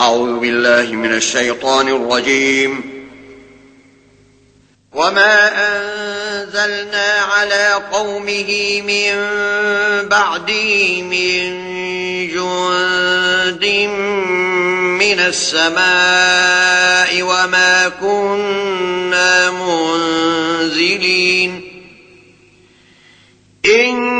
أعوذ بالله من الشيطان الرجيم. وما أنزلنا على قومه من بعده من جند من السماء وما كنا منزلين. إن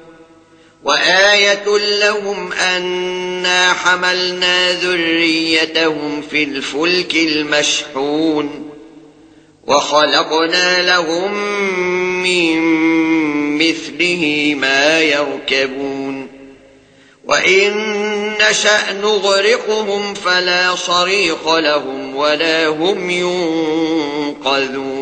وآية لهم أنا حملنا ذريتهم في الفلك المشحون وخلقنا لهم من مثله ما يركبون وإن نشأ نغرقهم فلا صريق لهم ولا هم ينقذون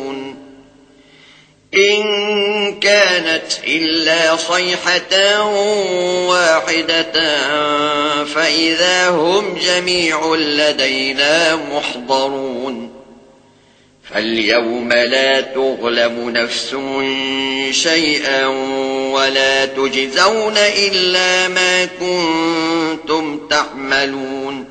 إن كانت إلا صيحة واحدة فإذا هم جميع لدينا محضرون. فاليوم لا تغلم نفس شيئا ولا تجزون إلا ما كنتم تعملون.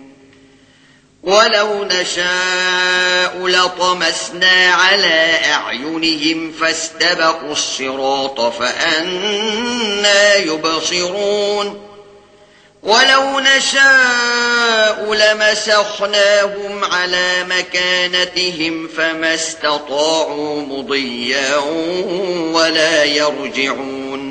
ولو نشاء لطمسنا على أعينهم فاستبقوا الصراط فَأَنَّى يبصرون ولو نشاء لمسخناهم على مكانتهم فما استطاعوا مضيا ولا يرجعون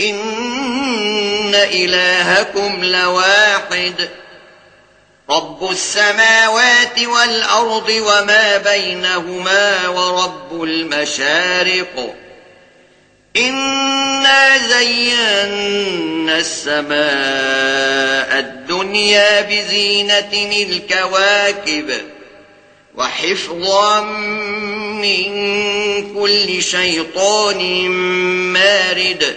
ان الهكم لواحد رب السماوات والارض وما بينهما ورب المشارق إنا زينا السماء الدنيا بزينة الكواكب وحفظا من كل شيطان مارد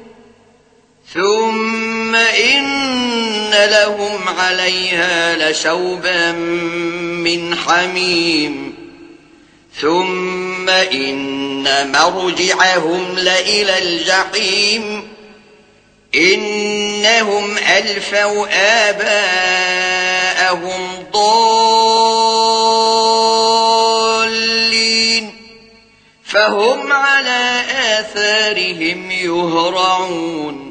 ثم إن لهم عليها لشوبا من حميم ثم إن مرجعهم لإلى الجحيم إنهم ألفوا آباءهم ضالين فهم على آثارهم يهرعون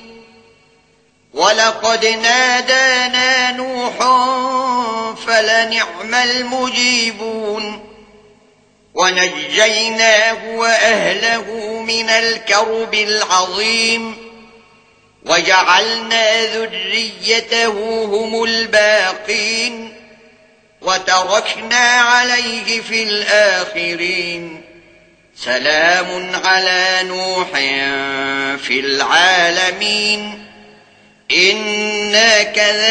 وَلَقَدْ نَادَانَا نُوحٌ فَلَنِعْمَ الْمُجِيبُونَ ونجيناه وأهله من الكرب العظيم وجعلنا ذريته هم الباقين وتركنا عليه في الآخرين سلام على نوح في العالمين إنا كذلك